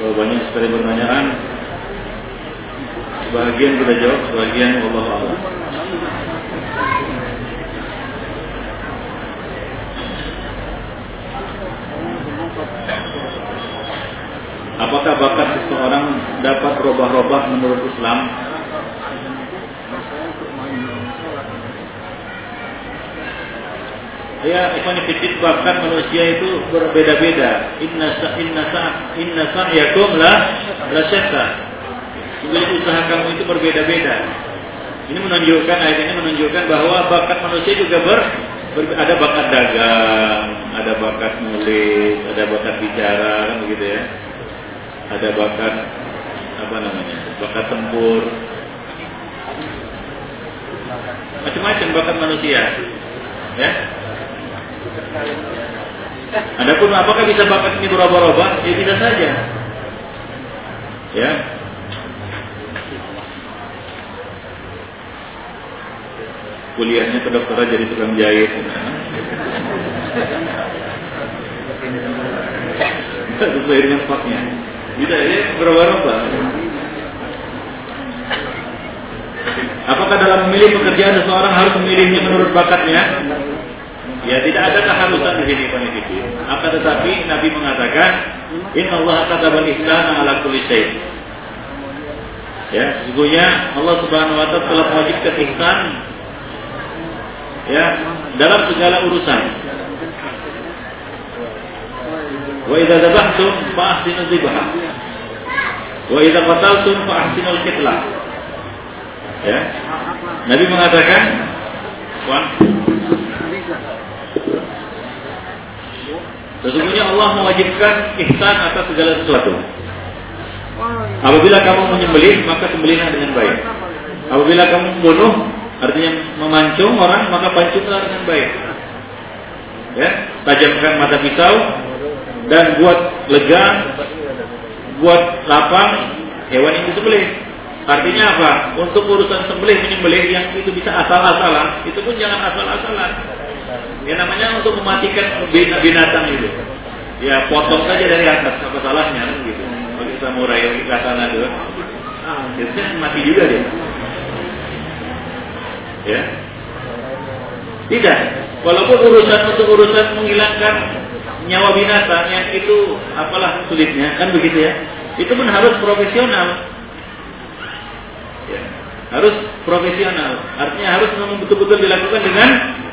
Oh, banyak sekali pertanyaan. Sebagian kita jawab, sebagian Allah Allah. Apakah bakat seseorang dapat robah-robah menurut Islam? Ya, ikhwan fiddin bakat manusia itu berbeda-beda. Inna sa inna sa inna sa'yakum la la syatta. usaha kamu itu berbeda-beda. Ini menunjukkan ayat ini menunjukkan bahwa bakat manusia juga ber, ber ada bakat dagang, ada bakat nulis, ada bakat bicara, kan begitu ya. Ada bakat apa namanya? Bakat tempur. Macam-macam bakat manusia. Ya, Adapun apakah bisa bakat ini berubah-ubah? Ya bisa saja. Ya. Kuliahnya kedokteran jadi tukang jahit. Sesuai dengan faknya. Bisa ya berubah-ubah. Apakah dalam memilih pekerjaan seseorang harus memilihnya menurut bakatnya? Ya tidak ada keharusan di sini peneliti. Akan tetapi Nabi mengatakan, Inna Allah katabal ihsan ala kulli syai. Ya, sesungguhnya Allah Subhanahu wa taala telah mewajibkan ihsan ya dalam segala urusan. Wa idza dzabhtum fa ahsinu dzibha. Wa idza qataltum fa ahsinul qitlah. Ya. Nabi mengatakan, "Wan Sesungguhnya Allah mewajibkan ihsan atas segala sesuatu. Apabila kamu menyembelih, maka sembelihlah dengan baik. Apabila kamu membunuh, artinya memancung orang, maka pancunglah dengan baik. Ya, tajamkan mata pisau dan buat lega, buat lapang hewan yang disembelih. Artinya apa? Untuk urusan sembelih menyembelih yang itu bisa asal-asalan, itu pun jangan asal-asalan. Ya namanya untuk mematikan binatang itu. Ya potong saja dari atas apa salahnya kan gitu. Bagi samurai yang katana itu. Ah, biasanya mati juga dia. Ya. Tidak. Walaupun urusan untuk urusan menghilangkan nyawa binatang yang itu apalah sulitnya kan begitu ya. Itu pun harus profesional. Ya. Harus profesional. Artinya harus betul-betul dilakukan dengan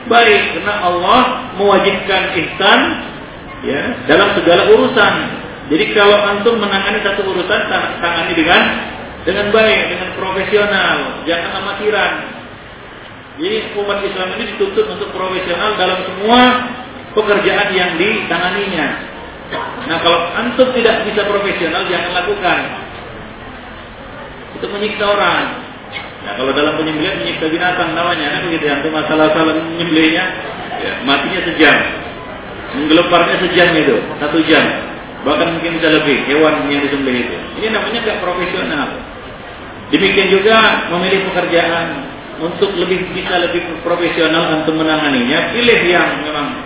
baik karena Allah mewajibkan ihsan ya dalam segala urusan. Jadi kalau antum menangani satu urusan tangani dengan dengan baik, dengan profesional, jangan amatiran. Jadi umat Islam ini dituntut untuk profesional dalam semua pekerjaan yang ditanganinya. Nah kalau antum tidak bisa profesional jangan lakukan. Itu menyiksa orang. Nah, kalau dalam penyembelihan menyiksa binatang namanya kan begitu ya. Untuk masalah salah menyembelihnya ya, matinya sejam. Menggeleparnya sejam itu, satu jam. Bahkan mungkin bisa lebih hewan yang disembelih itu. Ini namanya gak profesional. Demikian juga memilih pekerjaan untuk lebih bisa lebih profesional untuk menanganinya, pilih yang memang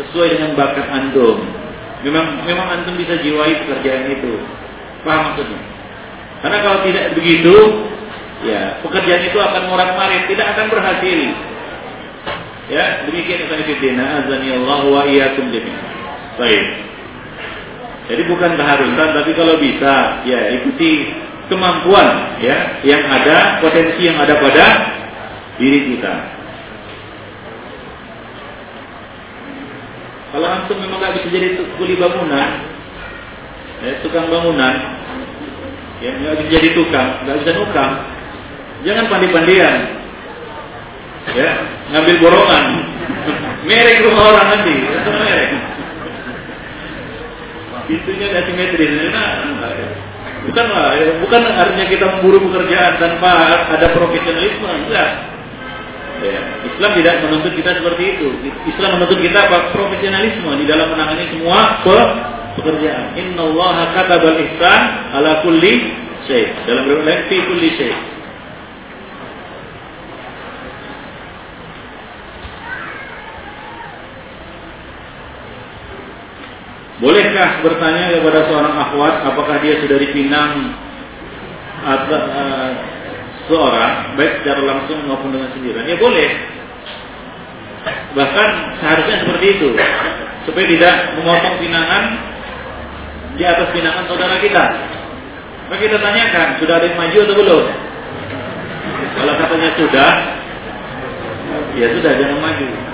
sesuai dengan bakat antum. Memang memang antum bisa jiwai pekerjaan itu. Paham maksudnya? Karena kalau tidak begitu, ya pekerjaan itu akan murah marit, tidak akan berhasil. Ya, demikian Ibn Fiddina azani Allah wa iyyakum. Baik. Jadi bukan keharusan, tapi kalau bisa, ya ikuti kemampuan ya yang ada, potensi yang ada pada diri kita. Kalau antum memang nggak bisa jadi kuli bangunan, ya, tukang bangunan, ya nggak bisa jadi tukang, nggak bisa nukang, Jangan pandi-pandian. Ya, ngambil borongan. merek rumah orang nanti, merek. Pintunya tidak simetris. Nah, bukan lah, bukan artinya kita memburu pekerjaan tanpa ada profesionalisme, enggak. Ya, Islam tidak menuntut kita seperti itu. Islam menuntut kita apa? Profesionalisme di dalam menangani semua pekerjaan. Inna Allah katabal ihsan ala kulli syai. Dalam riwayat lain fi kulli syai. Bolehkah bertanya kepada seorang akhwat apakah dia sudah dipinang atau uh, seorang baik secara langsung maupun dengan sendirian? Ya boleh. Bahkan seharusnya seperti itu supaya tidak memotong pinangan di atas pinangan saudara kita. Maka kita tanyakan, sudah ada yang maju atau belum? Kalau katanya sudah, ya sudah jangan maju.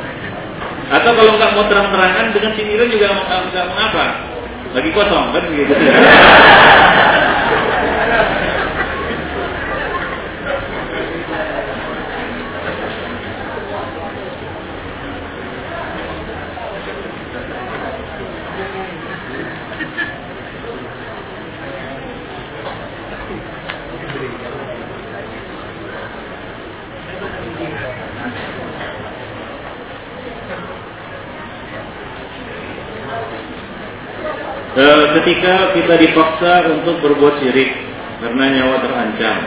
Atau kalau nggak mau terang-terangan dengan sindiran juga nggak mengapa. Lagi kosong kan begitu. E, ketika kita dipaksa untuk berbuat syirik karena nyawa terancam,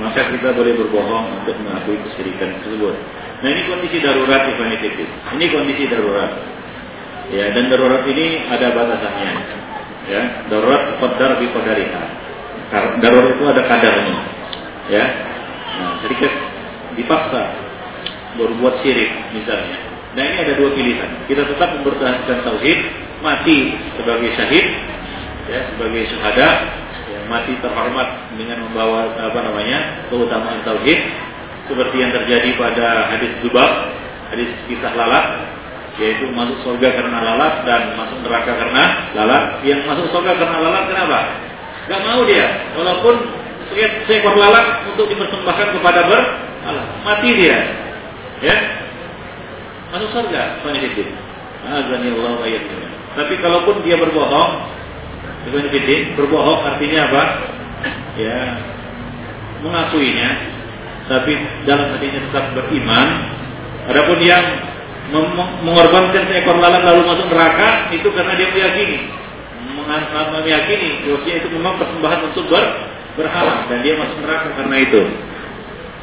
maka kita boleh berbohong untuk mengakui kesyirikan tersebut. Nah ini kondisi darurat Ibn Ini kondisi darurat. Ya, dan darurat ini ada batasannya. Ya, darurat qadar bi qadariha. Darurat itu ada kadarnya. Ya. Nah, ketika dipaksa berbuat syirik misalnya. Nah, ini ada dua pilihan. Kita tetap mempertahankan tauhid mati sebagai syahid ya sebagai syuhada ya, mati terhormat dengan membawa apa namanya keutamaan tauhid. Seperti yang terjadi pada hadis Dubab hadis kisah lalat yaitu masuk surga karena lalat dan masuk neraka karena lalat. Yang masuk surga karena lalat kenapa? Gak mau dia. Walaupun seekor lalat untuk dipersembahkan kepada ber mati dia. Ya? Masuk surga Azani Allah wa tapi kalaupun dia berbohong, berbohong artinya apa? Ya, mengakuinya, tapi dalam hatinya tetap beriman. Adapun yang mengorbankan seekor lalat lalu masuk neraka itu karena dia meyakini, meyakini bahwasanya itu memang persembahan untuk ber, berhala dan dia masuk neraka karena itu.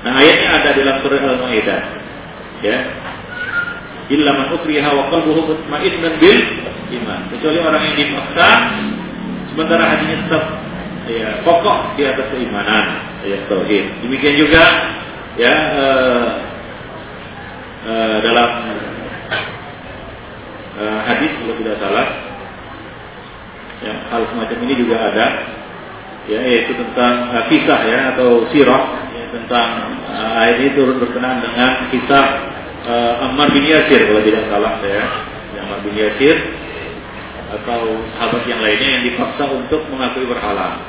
Nah ayatnya ada dalam surah Al-Maidah. Ya, illa man ukriha wa qalbuhu mutmainnan bil iman. Kecuali orang yang dipaksa sementara hatinya tetap ya kokoh di atas keimanan, ya tauhid. Demikian juga ya uh, uh, dalam uh, hadis kalau tidak salah yang hal semacam ini juga ada ya yaitu tentang uh, kisah ya atau sirah ya, tentang uh, ayat ini turun berkenaan dengan kisah uh, Ammar bin Yasir kalau tidak salah saya Ammar bin Yasir atau sahabat yang lainnya yang dipaksa untuk mengakui berhala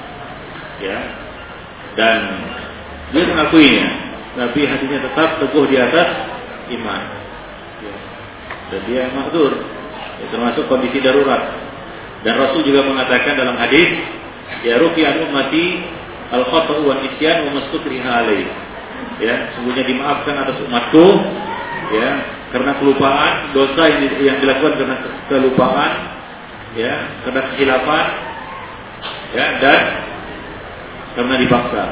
ya. Dan dia mengakuinya. Tapi hatinya tetap teguh di atas iman ya. dan dia makdur ya, termasuk kondisi darurat. Dan Rasul juga mengatakan dalam hadis ya rufi an ummati al khata'u wa nisyan wa ya sungguhnya dimaafkan atas umatku ya karena kelupaan dosa yang, yang dilakukan karena kelupaan ya karena kesilapan ya dan karena dipaksa.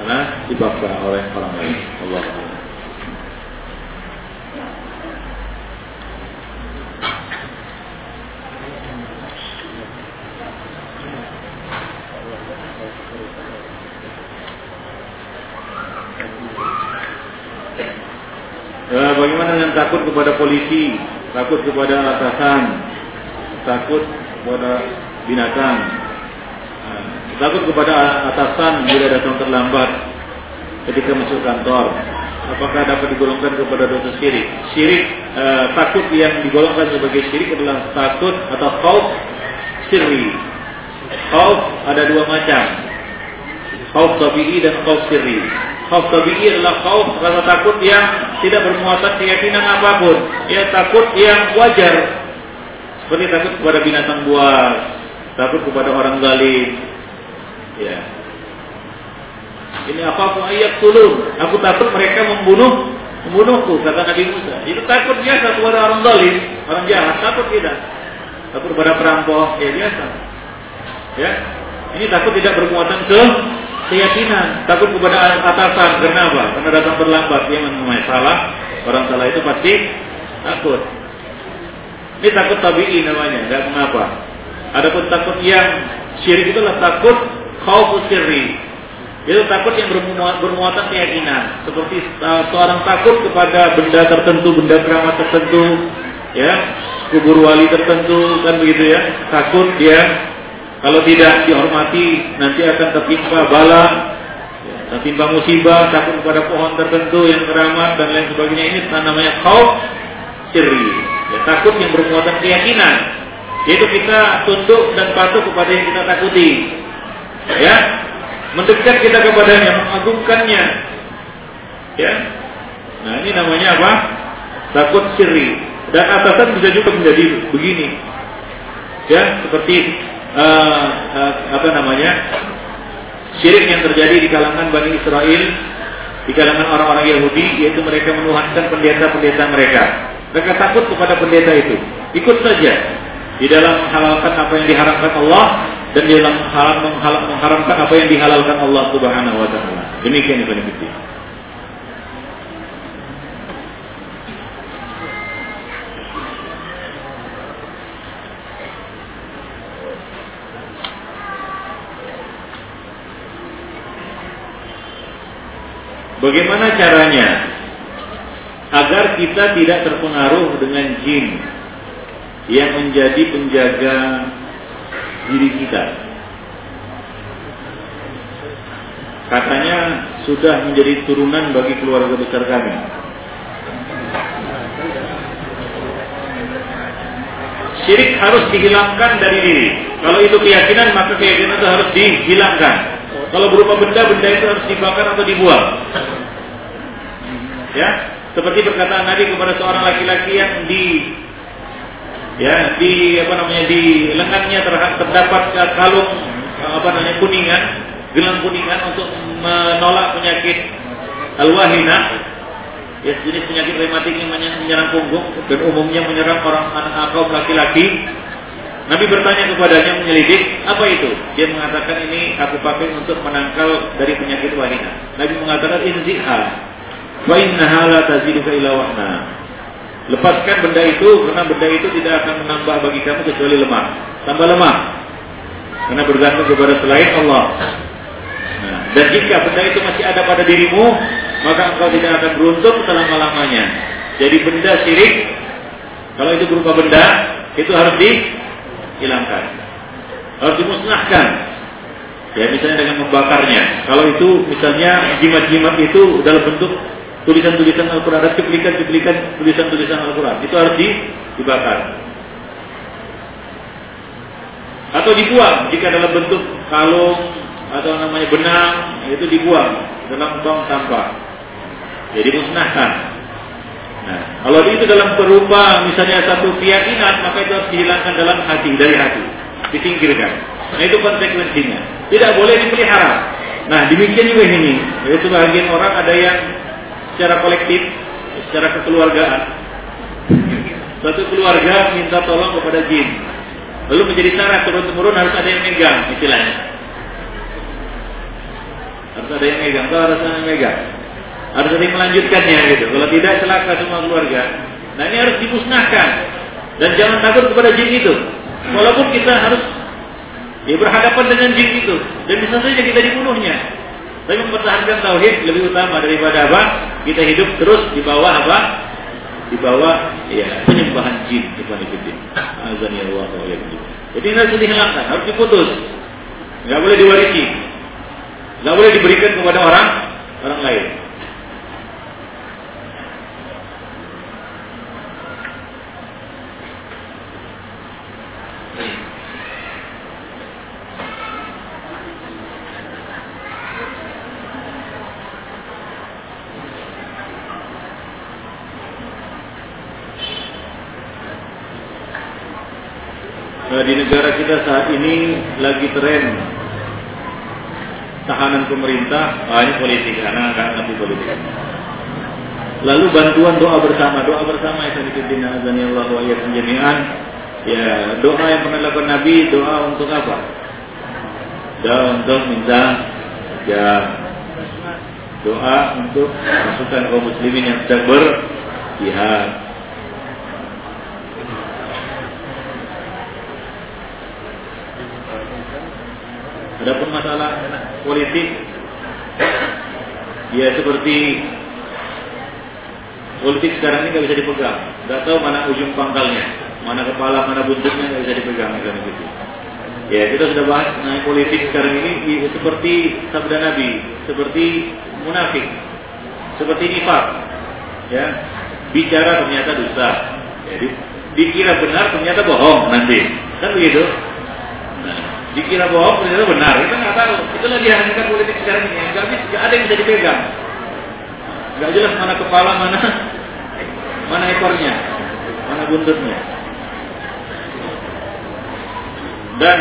Karena dipaksa oleh orang lain. Allah takut kepada polisi, takut kepada atasan, takut kepada binatang, nah, takut kepada atasan bila datang terlambat ketika masuk kantor. Apakah dapat digolongkan kepada dosa syirik? Syirik eh, takut yang digolongkan sebagai syirik adalah takut atau khauf sirri. Khauf ada dua macam. Khauf tabi'i dan khauf sirri. Khauf tabi'i adalah khauf rasa takut yang tidak bermuatan keyakinan apa pun. Ya takut yang wajar. Seperti takut kepada binatang buas, takut kepada orang zalim. Ya. Ini apa pun ayat tulung. Aku takut mereka membunuh membunuhku kata Nabi Musa. Itu takut biasa kepada orang zalim, orang jahat, takut tidak. Takut kepada perampok, ya biasa. Ya. Ini takut tidak bermuatan ke keyakinan, takut kepada atasan. Kenapa? Karena datang terlambat. Dia memang salah. Orang salah itu pasti takut. Ini takut tabi'i namanya. Enggak mengapa. Adapun takut yang syirik itu adalah takut khauf sirri. Itu takut yang bermuatan keyakinan. Seperti uh, seorang takut kepada benda tertentu, benda keramat tertentu, ya, kubur wali tertentu, kan begitu ya. Takut dia kalau tidak dihormati nanti akan tertimpa bala, tertimpa musibah, takut kepada pohon tertentu yang keramat dan lain sebagainya. Ini namanya khauf sirri. Ya, takut yang bermuatan keyakinan. Yaitu kita tunduk dan patuh kepada yang kita takuti. Ya, mendekat kita kepadanya, mengagungkannya. Ya. Nah, ini namanya apa? Takut sirri. Dan atasan bisa juga menjadi begini. Ya, seperti uh, apa namanya? Syirik yang terjadi di kalangan Bani Israel, di kalangan orang-orang Yahudi, yaitu mereka menuhankan pendeta-pendeta mereka. Mereka takut kepada pendeta itu. Ikut saja di dalam menghalalkan apa yang diharamkan Allah dan di dalam mengharamkan apa yang dihalalkan Allah Subhanahu wa taala. Demikian Ibnu Bagaimana caranya agar kita tidak terpengaruh dengan jin yang menjadi penjaga diri kita. Katanya sudah menjadi turunan bagi keluarga besar kami. Syirik harus dihilangkan dari diri. Kalau itu keyakinan, maka keyakinan itu harus dihilangkan. Kalau berupa benda, benda itu harus dibakar atau dibuang. Ya, seperti perkataan Nabi kepada seorang laki-laki yang di ya di apa namanya di lengannya terdapat kalung apa namanya kuningan gelang kuningan untuk menolak penyakit al-wahina. Ya jenis penyakit rematik yang menyerang punggung dan umumnya menyerang orang anak kaum laki-laki. Nabi bertanya kepadanya menyelidik apa itu? Dia mengatakan ini aku pakai untuk menangkal dari penyakit wahina. Nabi mengatakan inziha wa innaha la taziduka Lepaskan benda itu karena benda itu tidak akan menambah bagi kamu kecuali lemah. Tambah lemah. Karena bergantung kepada selain Allah. Nah, dan jika benda itu masih ada pada dirimu, maka engkau tidak akan beruntung selama-lamanya. Jadi benda syirik, kalau itu berupa benda, itu harus dihilangkan. Harus dimusnahkan. Ya misalnya dengan membakarnya. Kalau itu misalnya jimat-jimat itu dalam bentuk tulisan-tulisan Al-Quran, ada cuplikan-cuplikan tulisan-tulisan Al-Quran. Itu harus dibakar. Atau dibuang jika dalam bentuk kalung atau namanya benang itu dibuang dalam tong sampah. Jadi musnahkan. Nah, kalau itu dalam berupa misalnya satu keyakinan maka itu harus dihilangkan dalam hati dari hati, disingkirkan. Nah itu konsekuensinya. Tidak boleh dipelihara. Nah demikian juga ini. Yaitu sebagian orang ada yang secara kolektif, secara kekeluargaan. Satu keluarga minta tolong kepada jin. Lalu menjadi syarat turun-temurun harus ada yang megang istilahnya. Harus ada yang megang, kalau harus ada yang megang. Harus ada yang melanjutkannya gitu. Kalau tidak celaka semua keluarga. Nah ini harus dimusnahkan. Dan jangan takut kepada jin itu. Walaupun kita harus ya, berhadapan dengan jin itu. Dan bisa saja kita dibunuhnya. Tapi mempertahankan tauhid lebih utama daripada apa? Kita hidup terus di bawah apa? Di bawah ya penyembahan jin kepada kita. Azan ya Allah Jadi ini harus dihilangkan, harus diputus. Enggak boleh diwarisi. Enggak boleh diberikan kepada orang orang lain. di negara kita saat ini lagi tren tahanan pemerintah, ah ini politik, karena nggak ngerti politik. Lalu bantuan doa bersama, doa bersama yang dikutip azani Allah wa jami'an. Ya, doa yang pernah dilakukan Nabi, doa untuk apa? Doa untuk minta ya doa untuk pasukan kaum muslimin yang sedang berjihad Adapun masalah politik, ya seperti politik sekarang ini nggak bisa dipegang, nggak tahu mana ujung pangkalnya, mana kepala, mana buntutnya nggak bisa dipegang kan gitu. Ya kita sudah bahas mengenai politik sekarang ini seperti sabda Nabi, seperti munafik, seperti nifak, ya bicara ternyata dusta, ya, dikira benar ternyata bohong nanti, kan begitu? Dikira bohong ternyata benar, kita nggak tahu. Itu lagi hakikat politik sekarang ini, nggak bisa, ada yang bisa dipegang. Nggak jelas mana kepala, mana mana ekornya, mana buntutnya. Dan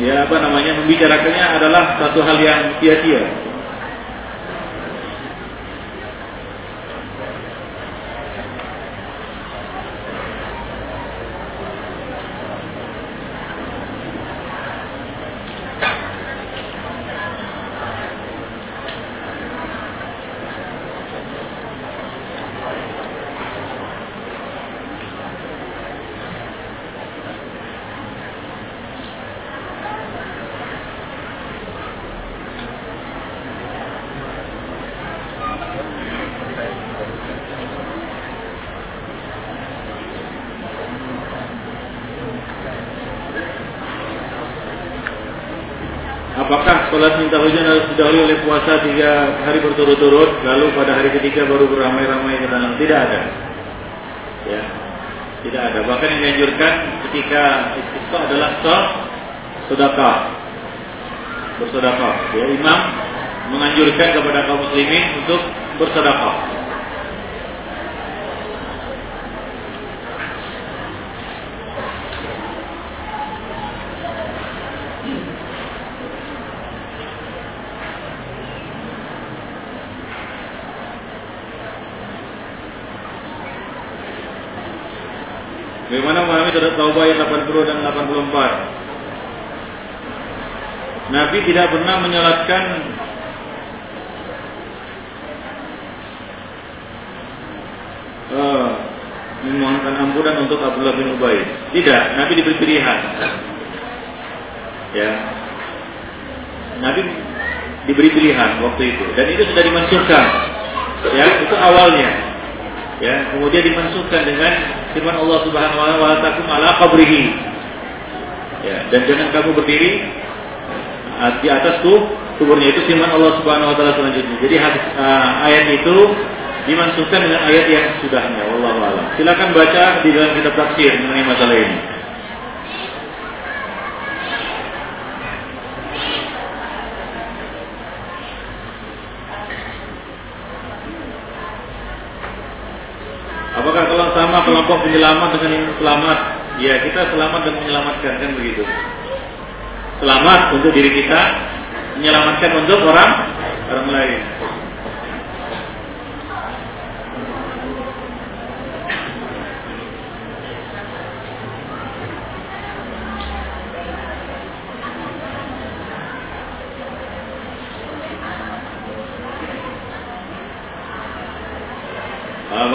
ya apa namanya membicarakannya adalah satu hal yang sia-sia. Sholat minta hujan harus didahului oleh puasa tiga hari berturut-turut, lalu pada hari ketiga baru beramai-ramai ke dalam. Tidak ada. Ya, tidak ada. Bahkan yang dianjurkan ketika istisqa adalah sholat sedekah, bersedekah. Ya, imam menganjurkan kepada kaum muslimin untuk bersedekah. Memahami surat Taubah ayat 80 dan 84? Nabi tidak pernah menyolatkan uh, memohonkan ampunan untuk Abdullah bin Ubay. Tidak, Nabi diberi pilihan. Ya. Nabi diberi pilihan waktu itu dan itu sudah dimansurkan. Ya, itu awalnya. Ya, kemudian dimansuhkan dengan firman Allah Subhanahu wa taala ala qabrihi. Ya, dan jangan kamu berdiri di atas tuh kuburnya itu firman Allah Subhanahu wa taala selanjutnya. Jadi hadis, uh, ayat itu dimansuhkan dengan ayat yang sudahnya. Wallahu a'lam. Silakan baca di dalam kitab tafsir mengenai masalah ini. Penyelamat dengan selamat. Ya, kita selamat dan menyelamatkan kan begitu. Selamat untuk diri kita, menyelamatkan untuk orang orang lain.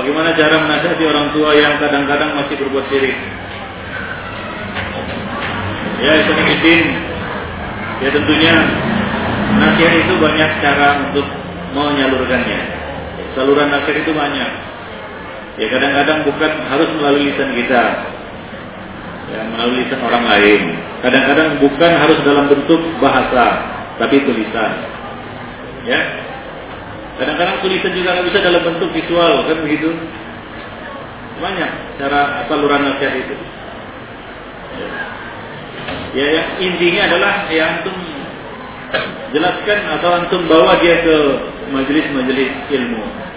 bagaimana cara menasihati orang yang kadang-kadang masih berbuat syirik? Ya, mungkin ya tentunya nasihat itu banyak cara untuk menyalurkannya. Saluran nasihat itu banyak. Ya kadang-kadang bukan harus melalui lisan kita, ya melalui lisan orang lain. Kadang-kadang bukan harus dalam bentuk bahasa, tapi tulisan. Ya, Kadang-kadang tulisan juga nggak bisa dalam bentuk visual, kan begitu? Banyak cara saluran nasihat itu. Ya, ya yang intinya adalah ya antum jelaskan atau antum bawa dia ke majelis-majelis ilmu.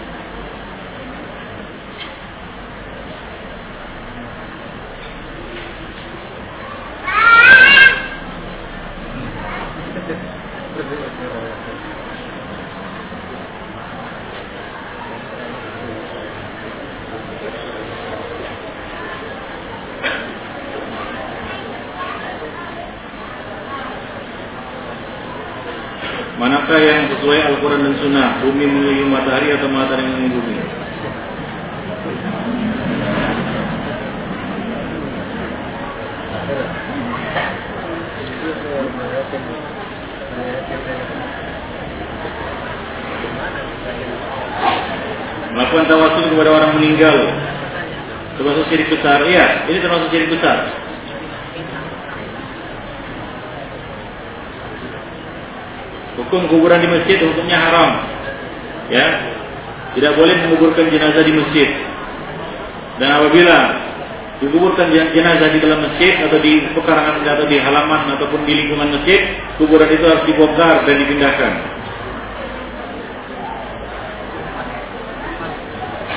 Manakah yang sesuai Al-Quran dan Sunnah? Bumi mengelilingi matahari atau matahari mengelilingi bumi? Melakukan tawasul kepada orang meninggal termasuk syirik besar. Iya, ini termasuk syirik besar. Hukum kuburan di masjid hukumnya haram. Ya. Tidak boleh menguburkan jenazah di masjid. Dan apabila dikuburkan jenazah di dalam masjid atau di pekarangan atau di halaman ataupun di lingkungan masjid, kuburan itu harus dibongkar dan dipindahkan.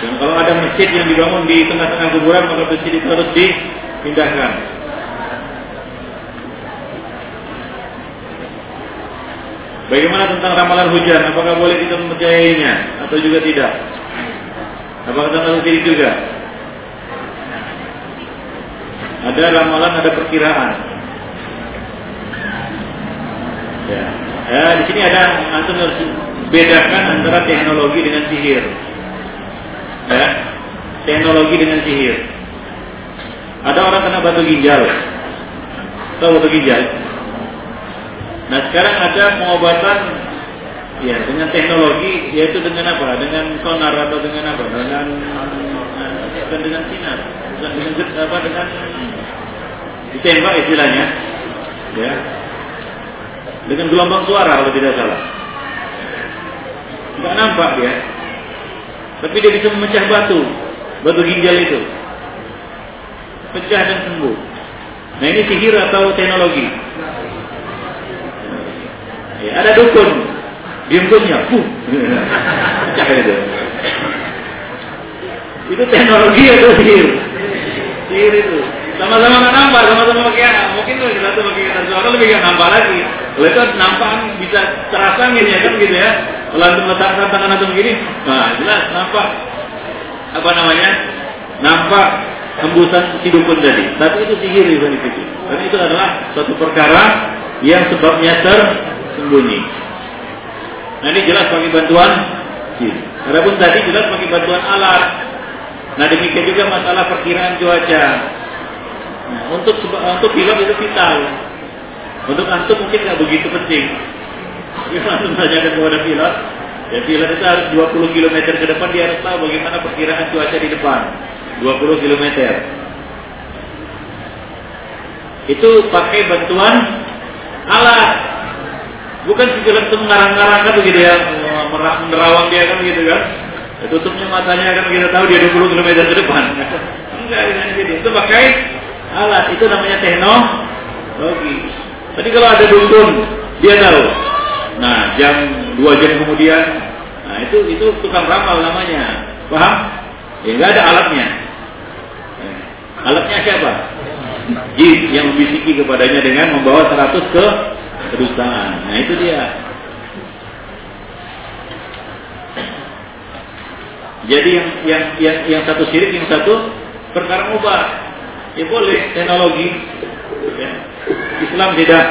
Dan kalau ada masjid yang dibangun di tengah-tengah kuburan, maka masjid itu harus dipindahkan. Bagaimana tentang ramalan hujan? Apakah boleh kita mempercayainya atau juga tidak? Apakah termasuk diri juga? Ada ramalan, ada perkiraan. Ya. ya, di sini ada antum harus bedakan antara teknologi dengan sihir. Ya, teknologi dengan sihir. Ada orang kena batu ginjal. Tahu batu ginjal? Nah sekarang ada pengobatan ya dengan teknologi yaitu dengan apa? Dengan sonar atau dengan apa? Dengan bukan dengan sinar, bukan dengan apa? Dengan ditembak istilahnya, ya. Dengan gelombang suara kalau tidak salah. Tidak nampak dia, tapi dia bisa memecah batu, batu ginjal itu, pecah dan sembuh. Nah ini sihir atau teknologi? Ya, ada dukun, puh, pecah itu. Itu teknologi atau sihir? Sihir itu. Sama-sama nampak, sama-sama pakai mungkin tuh kita tuh pakai kertas suara lebih nggak nampak lagi. Kalau itu nampak bisa terasa gini ya kan gitu ya. Kalau antum letakkan tangan antum begini, nah jelas nampak apa namanya? Nampak hembusan si dukun tadi. Tapi itu sihir itu itu. Karena itu adalah suatu perkara yang sebabnya tersembunyi. Nah ini jelas pakai bantuan jin. Adapun tadi jelas pakai bantuan alat. Nah demikian juga masalah perkiraan cuaca. Nah, untuk untuk pilot itu vital. Untuk antum mungkin nggak begitu penting. Kita antum tanyakan kepada pilot, ya pilot itu harus 20 km ke depan dia harus tahu bagaimana perkiraan cuaca di depan. 20 km. Itu pakai bantuan alat. Bukan pilot itu mengarang-ngarang kan begitu ya, menerawang dia kan begitu kan. Ya, tutupnya matanya kan kita tahu dia 20 km ke depan. Enggak, gitu. Itu pakai alat itu namanya teknologi. Tadi kalau ada dukun, dia tahu. Nah, jam dua jam kemudian, nah itu itu tukang ramal namanya. Paham? Ya nggak ada alatnya. Alatnya siapa? Jin yang membisiki kepadanya dengan membawa 100 ke kedustaan. Nah itu dia. Jadi yang yang yang, yang satu sirik, yang satu perkara mubah. Ya boleh teknologi. Ya. Islam tidak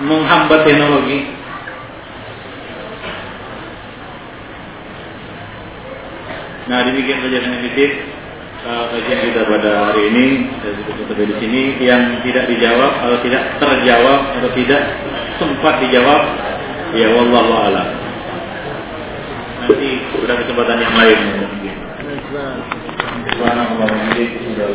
menghambat teknologi. Nah demikian saja dengan titip kajian kita pada hari ini saya sampai di sini yang tidak dijawab atau tidak terjawab atau tidak sempat dijawab ya wallahu a'lam. Nanti pada kesempatan yang lain mungkin. Subhanallah